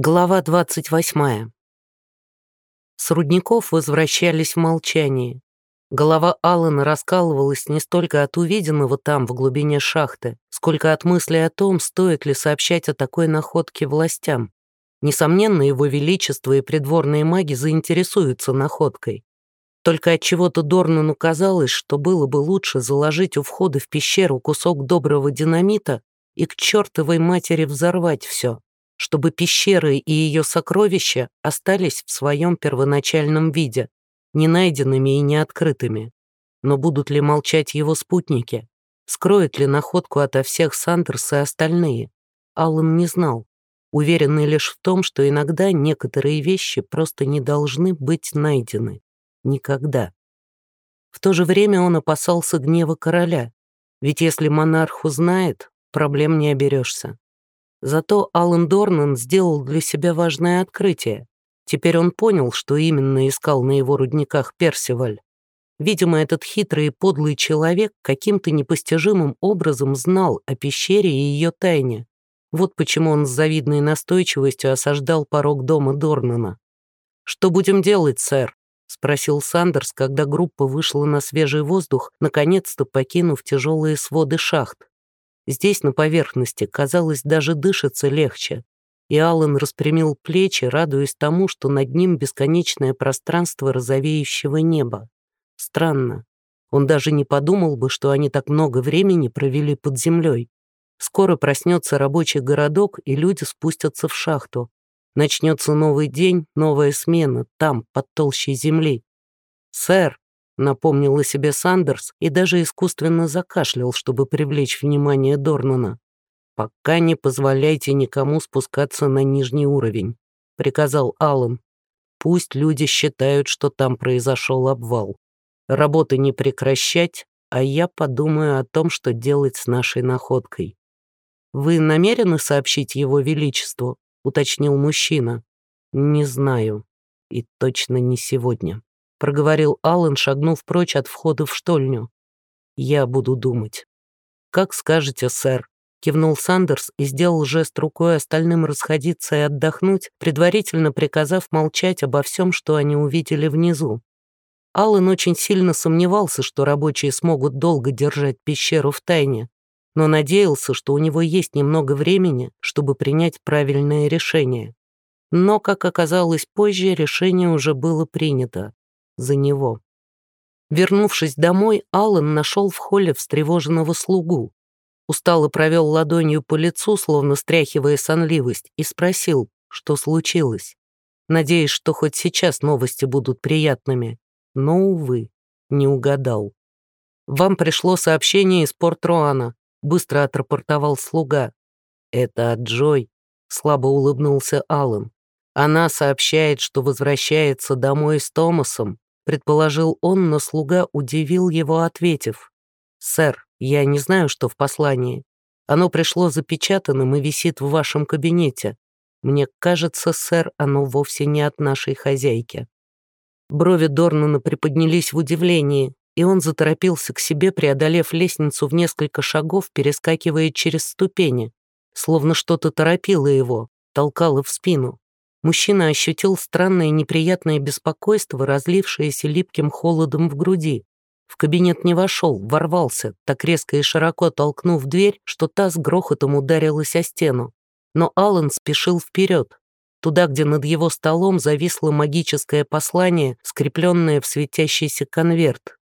Глава 28. С рудников возвращались в молчании. Голова Аллана раскалывалась не столько от увиденного там, в глубине шахты, сколько от мысли о том, стоит ли сообщать о такой находке властям. Несомненно, его величество и придворные маги заинтересуются находкой. Только от чего-то Дорнану казалось, что было бы лучше заложить у входа в пещеру кусок доброго динамита и к чертовой матери взорвать все чтобы пещеры и ее сокровища остались в своем первоначальном виде, не найденными и не открытыми. Но будут ли молчать его спутники? Скроет ли находку ото всех Сандерс и остальные? Аллан не знал, уверенный лишь в том, что иногда некоторые вещи просто не должны быть найдены. Никогда. В то же время он опасался гнева короля, ведь если монарх узнает, проблем не оберешься. Зато Алан Дорнан сделал для себя важное открытие. Теперь он понял, что именно искал на его рудниках Персиваль. Видимо, этот хитрый и подлый человек каким-то непостижимым образом знал о пещере и ее тайне. Вот почему он с завидной настойчивостью осаждал порог дома Дорнана. «Что будем делать, сэр?» — спросил Сандерс, когда группа вышла на свежий воздух, наконец-то покинув тяжелые своды шахт. Здесь, на поверхности, казалось, даже дышится легче. И Аллан распрямил плечи, радуясь тому, что над ним бесконечное пространство розовеющего неба. Странно. Он даже не подумал бы, что они так много времени провели под землей. Скоро проснется рабочий городок, и люди спустятся в шахту. Начнется новый день, новая смена, там, под толщей земли. «Сэр», напомнил себе Сандерс и даже искусственно закашлял, чтобы привлечь внимание Дорнана. «Пока не позволяйте никому спускаться на нижний уровень», — приказал Аллан. «Пусть люди считают, что там произошел обвал. Работы не прекращать, а я подумаю о том, что делать с нашей находкой». «Вы намерены сообщить его величеству?» — уточнил мужчина. «Не знаю. И точно не сегодня» проговорил Аллан, шагнув прочь от входа в штольню. «Я буду думать». «Как скажете, сэр», — кивнул Сандерс и сделал жест рукой остальным расходиться и отдохнуть, предварительно приказав молчать обо всем, что они увидели внизу. Аллан очень сильно сомневался, что рабочие смогут долго держать пещеру в тайне, но надеялся, что у него есть немного времени, чтобы принять правильное решение. Но, как оказалось позже, решение уже было принято за него. Вернувшись домой, Аллан нашел в холле встревоженного слугу. Устало провел ладонью по лицу, словно стряхивая сонливость, и спросил, что случилось. Надеясь, что хоть сейчас новости будут приятными. Но, увы, не угадал. «Вам пришло сообщение из Порт-Руана», — быстро отрапортовал слуга. «Это от Джой», — слабо улыбнулся Аллан. «Она сообщает, что возвращается домой с Томасом предположил он, но слуга удивил его, ответив. «Сэр, я не знаю, что в послании. Оно пришло запечатанным и висит в вашем кабинете. Мне кажется, сэр, оно вовсе не от нашей хозяйки». Брови Дорнана приподнялись в удивлении, и он заторопился к себе, преодолев лестницу в несколько шагов, перескакивая через ступени, словно что-то торопило его, толкало в спину. Мужчина ощутил странное неприятное беспокойство, разлившееся липким холодом в груди. В кабинет не вошел, ворвался, так резко и широко толкнув дверь, что та с грохотом ударилась о стену. Но Аллан спешил вперед, туда, где над его столом зависло магическое послание, скрепленное в светящийся конверт.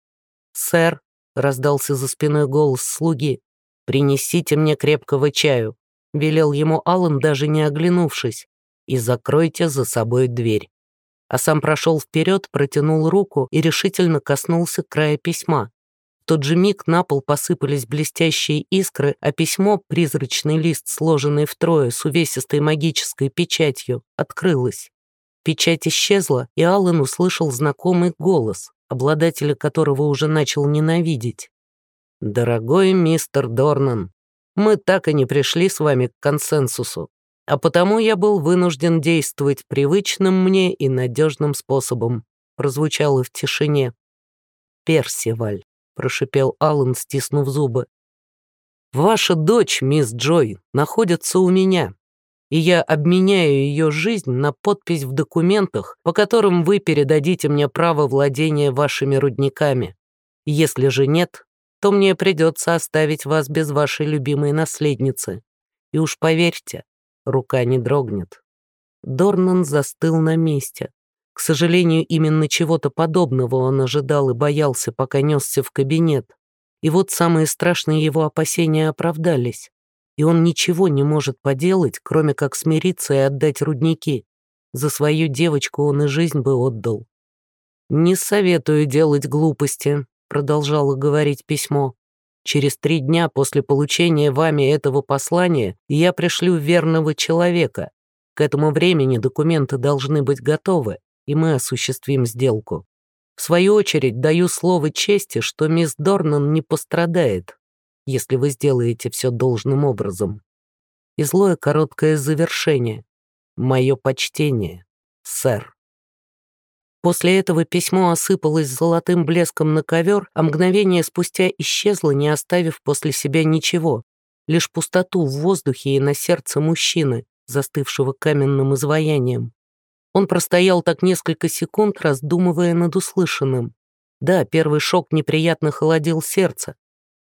«Сэр», — раздался за спиной голос слуги, — «принесите мне крепкого чаю», — велел ему Аллан, даже не оглянувшись и закройте за собой дверь». А сам прошел вперед, протянул руку и решительно коснулся края письма. В тот же миг на пол посыпались блестящие искры, а письмо, призрачный лист, сложенный втрое с увесистой магической печатью, открылось. Печать исчезла, и Аллан услышал знакомый голос, обладателя которого уже начал ненавидеть. «Дорогой мистер Дорнан, мы так и не пришли с вами к консенсусу а потому я был вынужден действовать привычным мне и надежным способом», прозвучало в тишине. «Персиваль», — прошипел Аллан, стиснув зубы. «Ваша дочь, мисс Джой, находится у меня. и я обменяю ее жизнь на подпись в документах, по которым вы передадите мне право владения вашими рудниками. Если же нет, то мне придется оставить вас без вашей любимой наследницы. И уж поверьте, рука не дрогнет». Дорнан застыл на месте. К сожалению, именно чего-то подобного он ожидал и боялся, пока несся в кабинет. И вот самые страшные его опасения оправдались. И он ничего не может поделать, кроме как смириться и отдать рудники. За свою девочку он и жизнь бы отдал. «Не советую делать глупости», — продолжало говорить письмо. «Через три дня после получения вами этого послания я пришлю верного человека. К этому времени документы должны быть готовы, и мы осуществим сделку. В свою очередь даю слово чести, что мисс Дорнан не пострадает, если вы сделаете все должным образом. И злое короткое завершение. Мое почтение, сэр. После этого письмо осыпалось золотым блеском на ковер, а мгновение спустя исчезло, не оставив после себя ничего, лишь пустоту в воздухе и на сердце мужчины, застывшего каменным изваянием. Он простоял так несколько секунд, раздумывая над услышанным. Да, первый шок неприятно холодил сердце.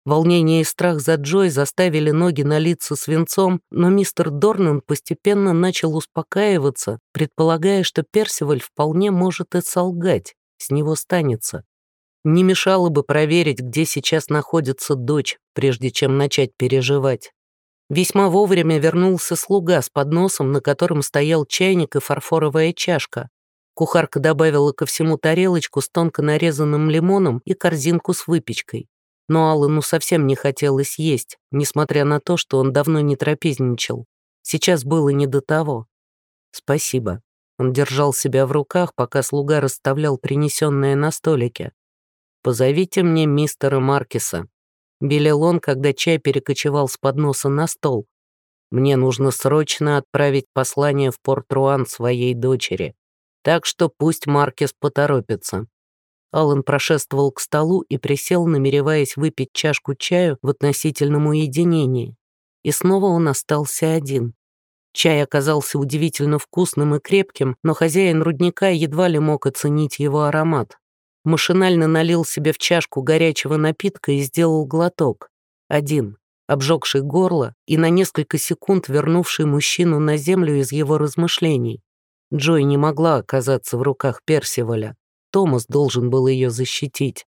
Волнение и страх за Джой заставили ноги налиться свинцом, но мистер Дорнан постепенно начал успокаиваться, предполагая, что Персиваль вполне может и солгать, с него станется. Не мешало бы проверить, где сейчас находится дочь, прежде чем начать переживать. Весьма вовремя вернулся слуга с подносом, на котором стоял чайник и фарфоровая чашка. Кухарка добавила ко всему тарелочку с тонко нарезанным лимоном и корзинку с выпечкой. Но Аллану совсем не хотелось есть, несмотря на то, что он давно не трапезничал. Сейчас было не до того. «Спасибо». Он держал себя в руках, пока слуга расставлял принесенное на столике. «Позовите мне мистера Маркиса», Белел он, когда чай перекочевал с подноса на стол. «Мне нужно срочно отправить послание в Порт-Руан своей дочери. Так что пусть Маркес поторопится». Аллан прошествовал к столу и присел, намереваясь выпить чашку чаю в относительном уединении. И снова он остался один. Чай оказался удивительно вкусным и крепким, но хозяин рудника едва ли мог оценить его аромат. Машинально налил себе в чашку горячего напитка и сделал глоток. Один, обжегший горло и на несколько секунд вернувший мужчину на землю из его размышлений. Джой не могла оказаться в руках Персиваля. Томас должен был ее защитить.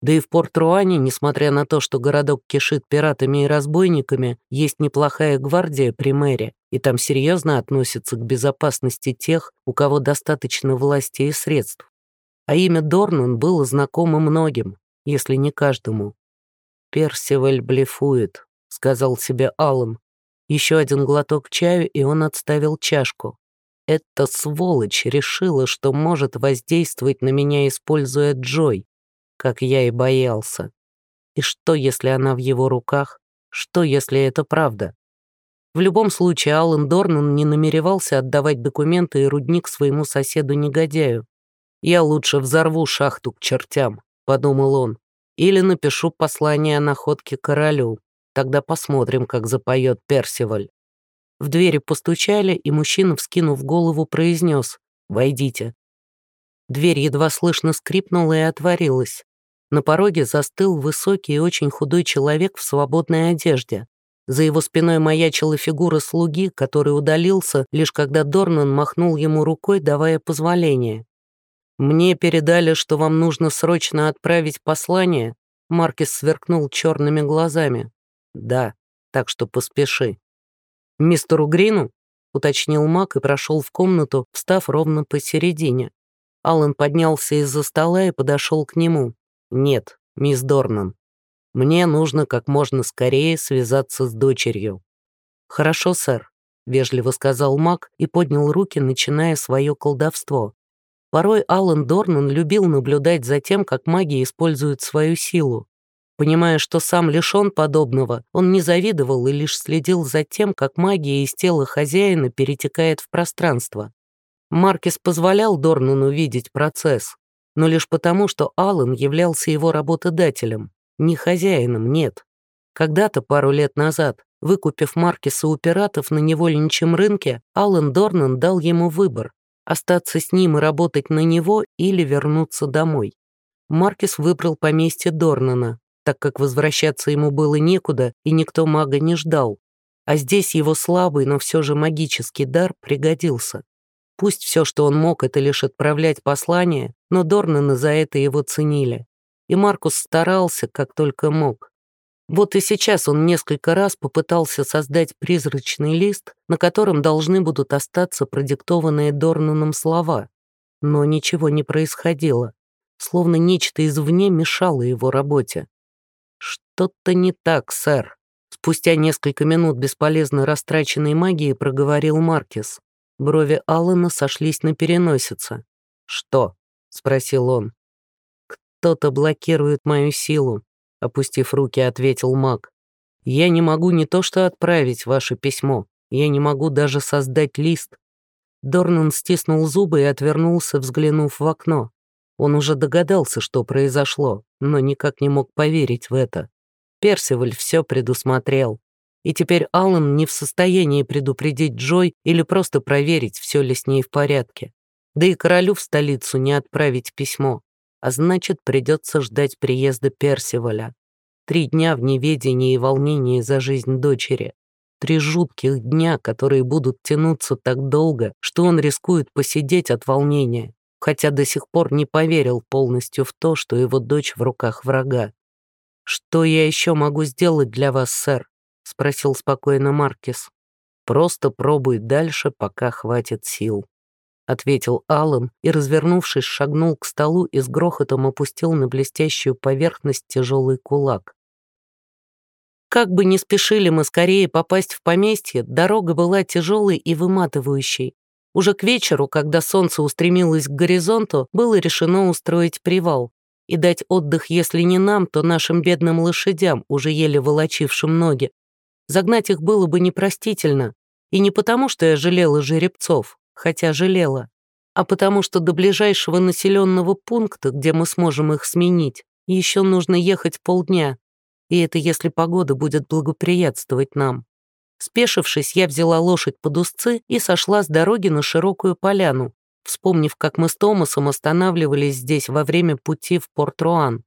Да и в Порт-Руане, несмотря на то, что городок кишит пиратами и разбойниками, есть неплохая гвардия при мэре, и там серьезно относятся к безопасности тех, у кого достаточно власти и средств а имя Дорнан было знакомо многим, если не каждому. «Персиваль блефует», — сказал себе Аллан. Еще один глоток чаю, и он отставил чашку. Эта сволочь решила, что может воздействовать на меня, используя Джой, как я и боялся. И что, если она в его руках? Что, если это правда? В любом случае, Аллен Дорнан не намеревался отдавать документы и рудник своему соседу-негодяю. «Я лучше взорву шахту к чертям», — подумал он, «или напишу послание о находке королю. Тогда посмотрим, как запоет Персиваль». В двери постучали, и мужчина, вскинув голову, произнес «Войдите». Дверь едва слышно скрипнула и отворилась. На пороге застыл высокий и очень худой человек в свободной одежде. За его спиной маячила фигура слуги, который удалился, лишь когда Дорнан махнул ему рукой, давая позволение. «Мне передали, что вам нужно срочно отправить послание?» Маркис сверкнул черными глазами. «Да, так что поспеши». «Мистеру Грину?» — уточнил Мак и прошел в комнату, встав ровно посередине. Аллан поднялся из-за стола и подошел к нему. «Нет, мисс Дорнан, мне нужно как можно скорее связаться с дочерью». «Хорошо, сэр», — вежливо сказал Мак и поднял руки, начиная свое колдовство. Порой Алан Дорнан любил наблюдать за тем, как магия использует свою силу. Понимая, что сам лишен подобного, он не завидовал и лишь следил за тем, как магия из тела хозяина перетекает в пространство. Маркис позволял Дорнану видеть процесс, но лишь потому, что Алан являлся его работодателем, не хозяином, нет. Когда-то, пару лет назад, Выкупив Маркиса у пиратов на невольничьем рынке, Аллен Дорнан дал ему выбор – остаться с ним и работать на него или вернуться домой. Маркис выбрал поместье Дорнана, так как возвращаться ему было некуда и никто мага не ждал. А здесь его слабый, но все же магический дар пригодился. Пусть все, что он мог, это лишь отправлять послания, но Дорнаны за это его ценили. И Маркус старался, как только мог. Вот и сейчас он несколько раз попытался создать призрачный лист, на котором должны будут остаться продиктованные Дорнаном слова. Но ничего не происходило, словно нечто извне мешало его работе. «Что-то не так, сэр», — спустя несколько минут бесполезно растраченной магии проговорил Маркис. Брови Аллана сошлись на переносице. «Что?» — спросил он. «Кто-то блокирует мою силу», — опустив руки, ответил маг. «Я не могу не то что отправить ваше письмо, я не могу даже создать лист». Дорнан стиснул зубы и отвернулся, взглянув в окно. Он уже догадался, что произошло, но никак не мог поверить в это. Персиваль все предусмотрел. И теперь Аллан не в состоянии предупредить Джой или просто проверить, все ли с ней в порядке. Да и королю в столицу не отправить письмо. А значит, придется ждать приезда Персиваля. Три дня в неведении и волнении за жизнь дочери. Три жутких дня, которые будут тянуться так долго, что он рискует посидеть от волнения, хотя до сих пор не поверил полностью в то, что его дочь в руках врага. «Что я еще могу сделать для вас, сэр?» — спросил спокойно Маркис. «Просто пробуй дальше, пока хватит сил», — ответил Аллан и, развернувшись, шагнул к столу и с грохотом опустил на блестящую поверхность тяжелый кулак. Как бы ни спешили мы скорее попасть в поместье, дорога была тяжелой и выматывающей. Уже к вечеру, когда солнце устремилось к горизонту, было решено устроить привал и дать отдых, если не нам, то нашим бедным лошадям, уже еле волочившим ноги, Загнать их было бы непростительно. И не потому, что я жалела жеребцов, хотя жалела, а потому что до ближайшего населенного пункта, где мы сможем их сменить, еще нужно ехать полдня. И это если погода будет благоприятствовать нам. Спешившись, я взяла лошадь под узцы и сошла с дороги на широкую поляну, вспомнив, как мы с Томасом останавливались здесь во время пути в Порт-Руан.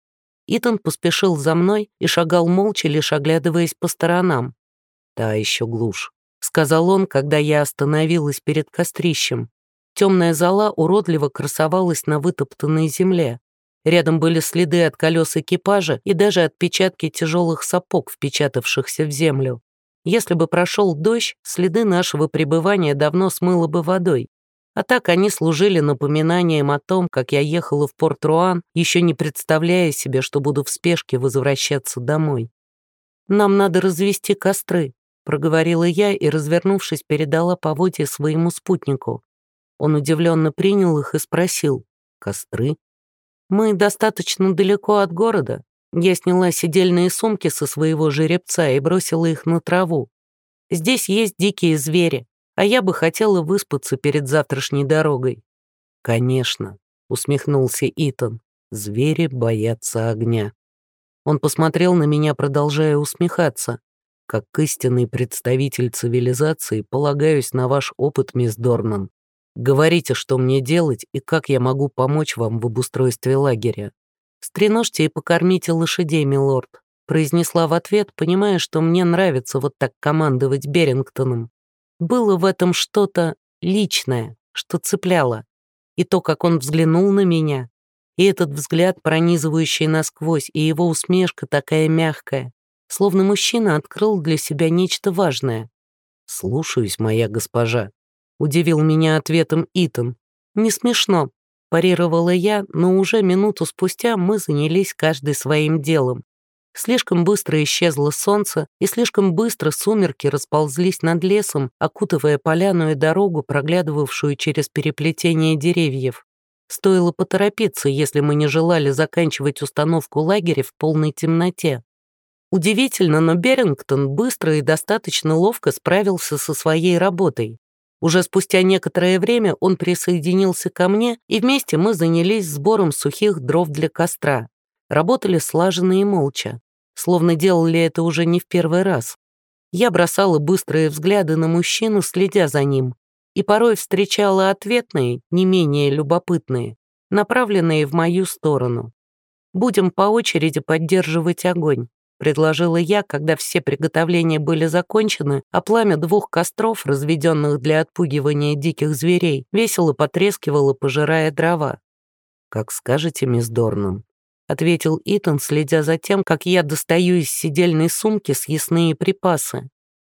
Итан поспешил за мной и шагал молча, лишь оглядываясь по сторонам. «Та еще глушь», — сказал он, когда я остановилась перед кострищем. Темная зола уродливо красовалась на вытоптанной земле. Рядом были следы от колес экипажа и даже отпечатки тяжелых сапог, впечатавшихся в землю. Если бы прошел дождь, следы нашего пребывания давно смыло бы водой. А так они служили напоминанием о том, как я ехала в Порт-Руан, еще не представляя себе, что буду в спешке возвращаться домой. Нам надо развести костры, проговорила я и, развернувшись, передала поводья своему спутнику. Он удивленно принял их и спросил. «Костры?» «Мы достаточно далеко от города. Я сняла сидельные сумки со своего жеребца и бросила их на траву. Здесь есть дикие звери, а я бы хотела выспаться перед завтрашней дорогой». «Конечно», — усмехнулся Итан. «Звери боятся огня». Он посмотрел на меня, продолжая усмехаться. Как истинный представитель цивилизации полагаюсь на ваш опыт, мисс Дорнан. Говорите, что мне делать и как я могу помочь вам в обустройстве лагеря. Стреножьте и покормите лошадей, милорд», произнесла в ответ, понимая, что мне нравится вот так командовать Берингтоном. Было в этом что-то личное, что цепляло. И то, как он взглянул на меня, и этот взгляд, пронизывающий насквозь, и его усмешка такая мягкая, словно мужчина открыл для себя нечто важное. «Слушаюсь, моя госпожа», — удивил меня ответом Итан. «Не смешно», — парировала я, но уже минуту спустя мы занялись каждый своим делом. Слишком быстро исчезло солнце, и слишком быстро сумерки расползлись над лесом, окутывая поляну и дорогу, проглядывавшую через переплетение деревьев. Стоило поторопиться, если мы не желали заканчивать установку лагеря в полной темноте. Удивительно, но Берингтон быстро и достаточно ловко справился со своей работой. Уже спустя некоторое время он присоединился ко мне, и вместе мы занялись сбором сухих дров для костра. Работали слаженно и молча, словно делали это уже не в первый раз. Я бросала быстрые взгляды на мужчину, следя за ним, и порой встречала ответные, не менее любопытные, направленные в мою сторону. Будем по очереди поддерживать огонь предложила я, когда все приготовления были закончены, а пламя двух костров, разведенных для отпугивания диких зверей, весело потрескивало, пожирая дрова. «Как скажете, мисс Дорнан», — ответил Итан, следя за тем, как я достаю из сидельной сумки съестные припасы.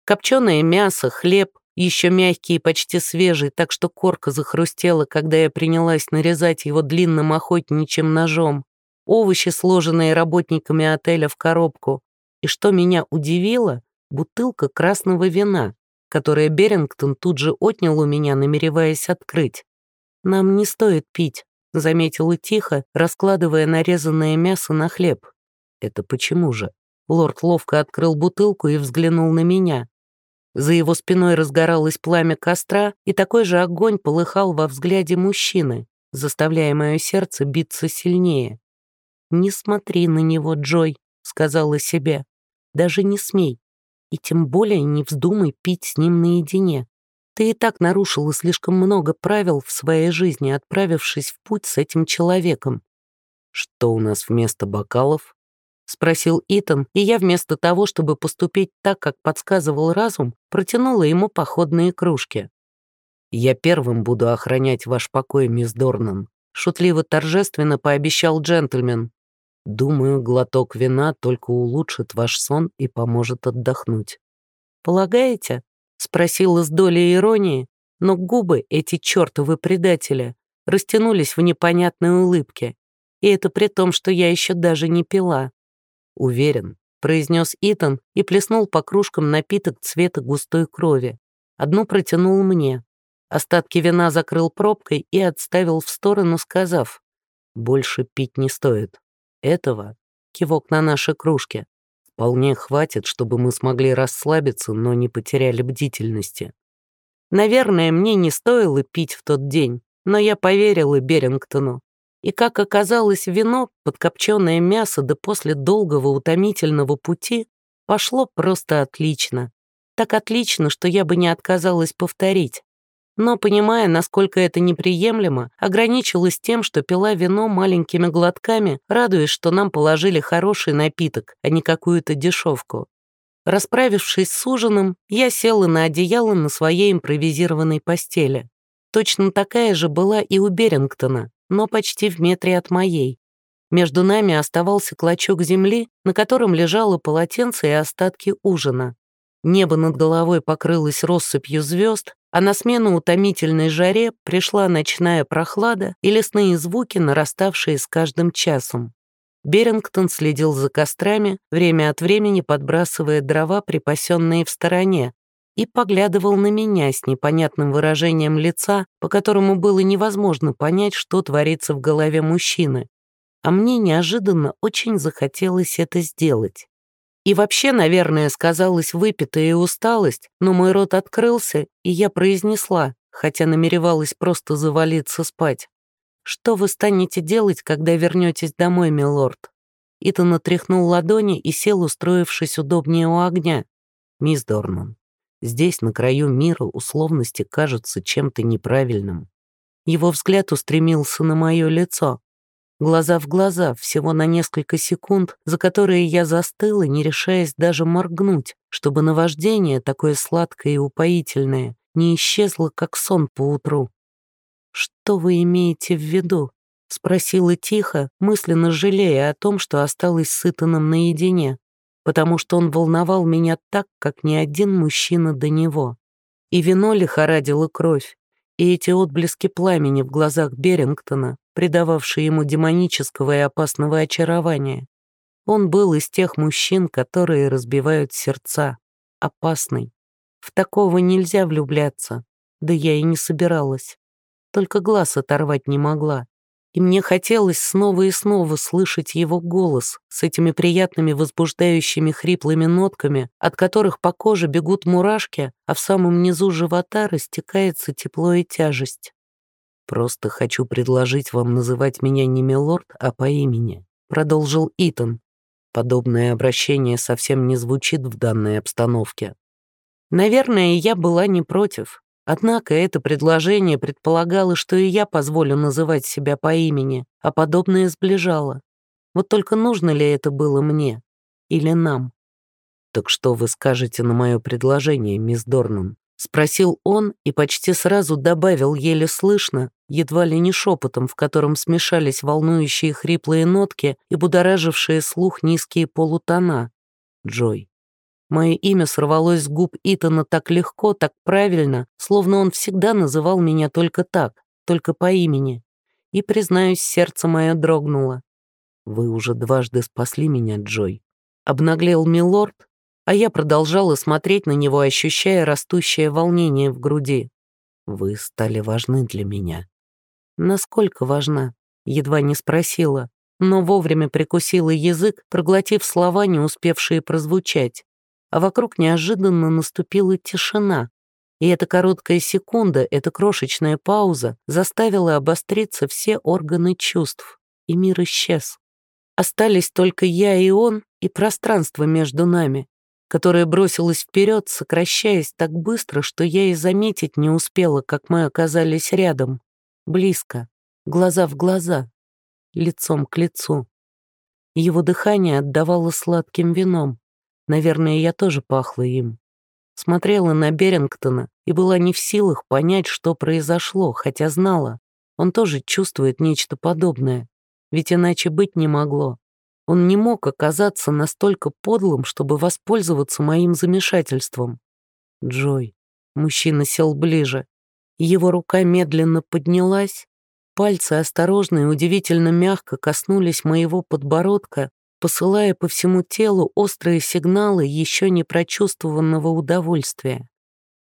Копченое мясо, хлеб, еще мягкий и почти свежий, так что корка захрустела, когда я принялась нарезать его длинным охотничьим ножом, овощи, сложенные работниками отеля в коробку, и что меня удивило, бутылка красного вина, которое Берингтон тут же отнял у меня, намереваясь открыть. «Нам не стоит пить», — заметила тихо, раскладывая нарезанное мясо на хлеб. «Это почему же?» Лорд ловко открыл бутылку и взглянул на меня. За его спиной разгоралось пламя костра, и такой же огонь полыхал во взгляде мужчины, заставляя мое сердце биться сильнее. «Не смотри на него, Джой», — сказала себе. «Даже не смей. И тем более не вздумай пить с ним наедине. Ты и так нарушила слишком много правил в своей жизни, отправившись в путь с этим человеком». «Что у нас вместо бокалов?» — спросил Итан, и я вместо того, чтобы поступить так, как подсказывал разум, протянула ему походные кружки. «Я первым буду охранять ваш покой, мисс Дорнан», — шутливо-торжественно пообещал джентльмен. Думаю, глоток вина только улучшит ваш сон и поможет отдохнуть. «Полагаете?» — спросила с долей иронии, но губы эти чертовы предатели растянулись в непонятной улыбке. И это при том, что я еще даже не пила. «Уверен», — произнес Итан и плеснул по кружкам напиток цвета густой крови. Одну протянул мне. Остатки вина закрыл пробкой и отставил в сторону, сказав, «Больше пить не стоит». Этого, кивок на наши кружки, вполне хватит, чтобы мы смогли расслабиться, но не потеряли бдительности. Наверное, мне не стоило пить в тот день, но я поверила Берингтону. И, как оказалось, вино, подкопченное мясо, да после долгого утомительного пути, пошло просто отлично. Так отлично, что я бы не отказалась повторить но, понимая, насколько это неприемлемо, ограничилась тем, что пила вино маленькими глотками, радуясь, что нам положили хороший напиток, а не какую-то дешевку. Расправившись с ужином, я села на одеяло на своей импровизированной постели. Точно такая же была и у Берингтона, но почти в метре от моей. Между нами оставался клочок земли, на котором лежало полотенце и остатки ужина. Небо над головой покрылось россыпью звезд, а на смену утомительной жаре пришла ночная прохлада и лесные звуки, нараставшие с каждым часом. Берингтон следил за кострами, время от времени подбрасывая дрова, припасенные в стороне, и поглядывал на меня с непонятным выражением лица, по которому было невозможно понять, что творится в голове мужчины. А мне неожиданно очень захотелось это сделать. И вообще, наверное, сказалась выпитая усталость, но мой рот открылся, и я произнесла, хотя намеревалась просто завалиться спать. «Что вы станете делать, когда вернетесь домой, милорд?» Итан отряхнул ладони и сел, устроившись удобнее у огня. «Мисс Дорнан, здесь, на краю мира, условности кажутся чем-то неправильным». Его взгляд устремился на мое лицо глаза в глаза, всего на несколько секунд, за которые я застыла, не решаясь даже моргнуть, чтобы наваждение, такое сладкое и упоительное, не исчезло, как сон поутру. «Что вы имеете в виду?» — спросила тихо, мысленно жалея о том, что осталась с Итаном наедине, потому что он волновал меня так, как ни один мужчина до него. И вино лихорадило кровь, и эти отблески пламени в глазах Берингтона, придававшие ему демонического и опасного очарования. Он был из тех мужчин, которые разбивают сердца. Опасный. В такого нельзя влюбляться. Да я и не собиралась. Только глаз оторвать не могла и мне хотелось снова и снова слышать его голос с этими приятными возбуждающими хриплыми нотками, от которых по коже бегут мурашки, а в самом низу живота растекается тепло и тяжесть. «Просто хочу предложить вам называть меня не милорд, а по имени», — продолжил Итан. Подобное обращение совсем не звучит в данной обстановке, Наверное, я была не против. Однако это предложение предполагало, что и я позволю называть себя по имени, а подобное сближало. Вот только нужно ли это было мне или нам? «Так что вы скажете на мое предложение, мисс Дорнан?» — спросил он и почти сразу добавил еле слышно, едва ли не шепотом, в котором смешались волнующие хриплые нотки и будоражившие слух низкие полутона. «Джой». Мое имя сорвалось с губ Итана так легко, так правильно, словно он всегда называл меня только так, только по имени. И, признаюсь, сердце мое дрогнуло. «Вы уже дважды спасли меня, Джой», — обнаглел милорд, а я продолжала смотреть на него, ощущая растущее волнение в груди. «Вы стали важны для меня». «Насколько важна?» — едва не спросила, но вовремя прикусила язык, проглотив слова, не успевшие прозвучать. А вокруг неожиданно наступила тишина, и эта короткая секунда, эта крошечная пауза заставила обостриться все органы чувств, и мир исчез. Остались только я и он, и пространство между нами, которая бросилась вперед, сокращаясь так быстро, что я и заметить не успела, как мы оказались рядом, близко, глаза в глаза, лицом к лицу. Его дыхание отдавало сладким вином. Наверное, я тоже пахла им. Смотрела на Берингтона и была не в силах понять, что произошло, хотя знала. Он тоже чувствует нечто подобное, ведь иначе быть не могло. Он не мог оказаться настолько подлым, чтобы воспользоваться моим замешательством. Джой. Мужчина сел ближе. Его рука медленно поднялась, пальцы осторожно и удивительно мягко коснулись моего подбородка, посылая по всему телу острые сигналы еще не прочувствованного удовольствия.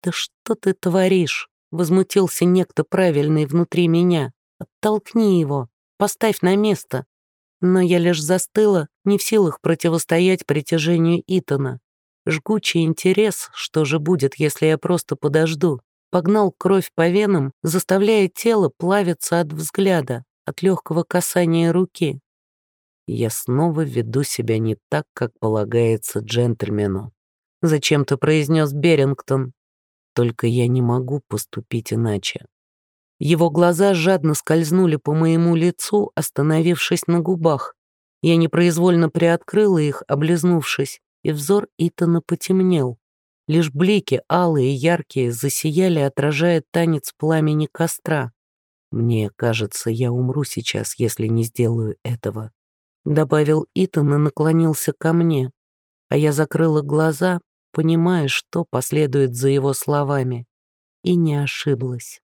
«Да что ты творишь?» — возмутился некто правильный внутри меня. «Оттолкни его, поставь на место, но я лишь застыла, не в силах противостоять притяжению Итана. Жгучий интерес, что же будет, если я просто подожду, погнал кровь по венам, заставляя тело плавиться от взгляда, от легкого касания руки. Я снова веду себя не так, как полагается джентльмену. Зачем-то произнес Берингтон. Только я не могу поступить иначе. Его глаза жадно скользнули по моему лицу, остановившись на губах. Я непроизвольно приоткрыла их, облизнувшись, и взор Итана потемнел. Лишь блики, алые и яркие, засияли, отражая танец пламени костра. «Мне кажется, я умру сейчас, если не сделаю этого», — добавил Итан и наклонился ко мне. А я закрыла глаза, понимая, что последует за его словами, и не ошиблась.